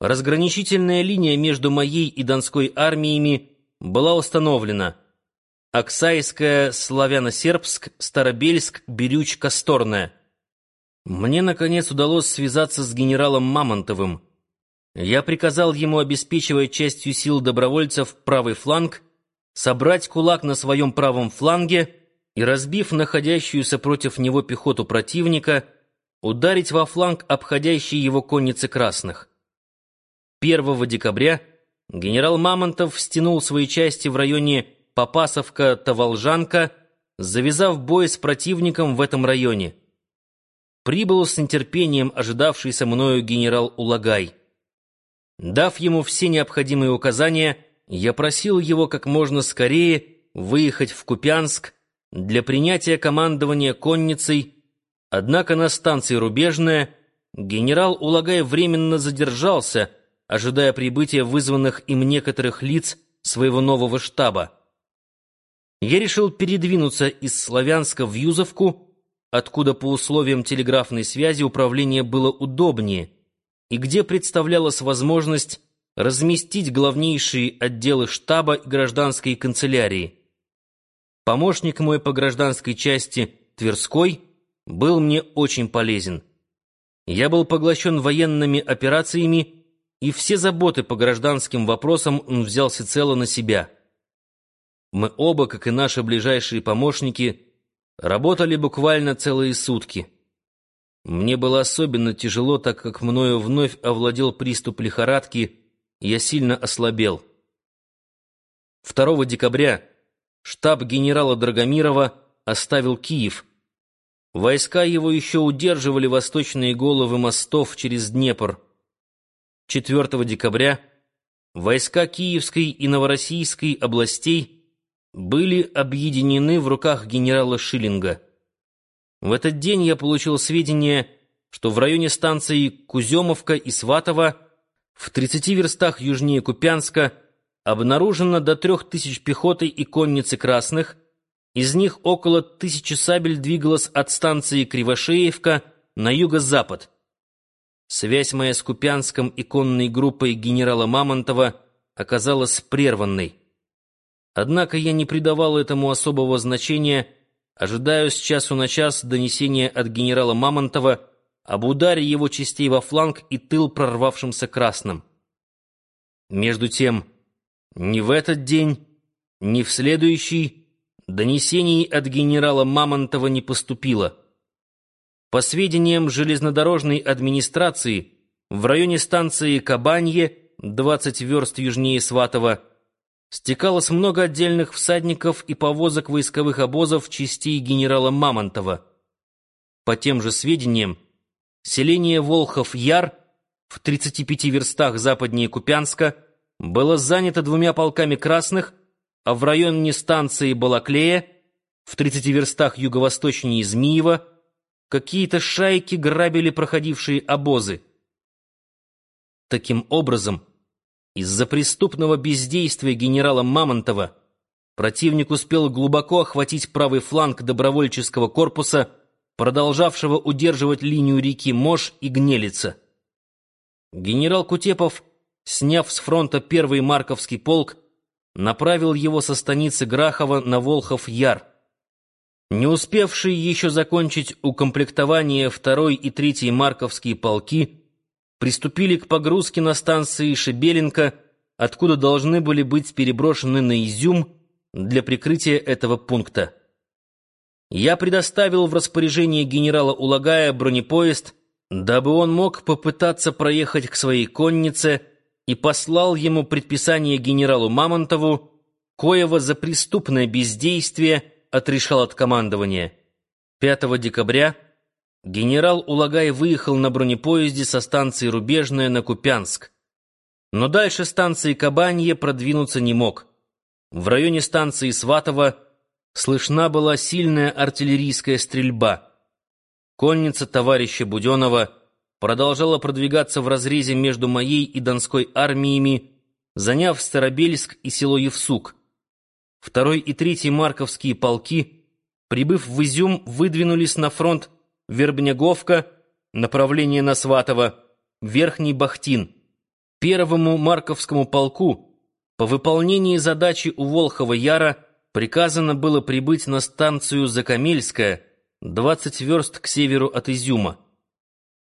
разграничительная линия между моей и Донской армиями была установлена. Оксайская, Славяно-Сербск, Старобельск, Бирюч, Косторная. Мне, наконец, удалось связаться с генералом Мамонтовым. Я приказал ему, обеспечивая частью сил добровольцев правый фланг, собрать кулак на своем правом фланге и, разбив находящуюся против него пехоту противника, ударить во фланг обходящей его конницы красных. 1 декабря генерал Мамонтов стянул свои части в районе Попасовка-Таволжанка, завязав бой с противником в этом районе. Прибыл с нетерпением ожидавшийся мною генерал Улагай. Дав ему все необходимые указания, я просил его как можно скорее выехать в Купянск для принятия командования конницей, однако на станции Рубежная генерал Улагай временно задержался, ожидая прибытия вызванных им некоторых лиц своего нового штаба. Я решил передвинуться из Славянска в Юзовку, откуда по условиям телеграфной связи управление было удобнее, и где представлялась возможность разместить главнейшие отделы штаба и гражданской канцелярии. Помощник мой по гражданской части Тверской был мне очень полезен. Я был поглощен военными операциями и все заботы по гражданским вопросам он взял всецело на себя. Мы оба, как и наши ближайшие помощники, работали буквально целые сутки. Мне было особенно тяжело, так как мною вновь овладел приступ лихорадки, и я сильно ослабел. 2 декабря штаб генерала Драгомирова оставил Киев. Войска его еще удерживали восточные головы мостов через Днепр. 4 декабря войска Киевской и Новороссийской областей были объединены в руках генерала Шиллинга. В этот день я получил сведения, что в районе станций Куземовка и Сватово в 30 верстах южнее Купянска обнаружено до трех тысяч пехоты и конницы красных, из них около тысячи сабель двигалось от станции Кривошеевка на юго-запад. Связь моя с Купянском и конной группой генерала Мамонтова оказалась прерванной. Однако я не придавал этому особого значения, ожидая с часу на час донесения от генерала Мамонтова об ударе его частей во фланг и тыл прорвавшимся красным. Между тем, ни в этот день, ни в следующий донесений от генерала Мамонтова не поступило. По сведениям железнодорожной администрации, в районе станции Кабанье, 20 верст южнее Сватова, стекалось много отдельных всадников и повозок войсковых обозов частей генерала Мамонтова. По тем же сведениям, селение Волхов-Яр в 35 верстах западнее Купянска было занято двумя полками красных, а в районе станции Балаклея в 30 верстах юго-восточнее Змиева Какие-то шайки грабили проходившие обозы. Таким образом, из-за преступного бездействия генерала Мамонтова противник успел глубоко охватить правый фланг добровольческого корпуса, продолжавшего удерживать линию реки Мож и Гнелица. Генерал Кутепов, сняв с фронта первый Марковский полк, направил его со станицы Грахова на Волхов-Яр. Не успевшие еще закончить укомплектование второй и третьей марковские полки приступили к погрузке на станции Шебеленко, откуда должны были быть переброшены на Изюм для прикрытия этого пункта. Я предоставил в распоряжение генерала Улагая бронепоезд, дабы он мог попытаться проехать к своей коннице и послал ему предписание генералу Мамонтову, коего за преступное бездействие – отрешал от командования. 5 декабря генерал Улагай выехал на бронепоезде со станции Рубежная на Купянск. Но дальше станции Кабанье продвинуться не мог. В районе станции Сватово слышна была сильная артиллерийская стрельба. Конница товарища Буденова продолжала продвигаться в разрезе между моей и Донской армиями, заняв Старобельск и село Евсук. Второй и третий марковские полки, прибыв в Изюм, выдвинулись на фронт Вербняговка, направление на Сватово, Верхний Бахтин. Первому Марковскому полку по выполнении задачи у Волхова Яра приказано было прибыть на станцию Закамельская, 20 верст к северу от Изюма.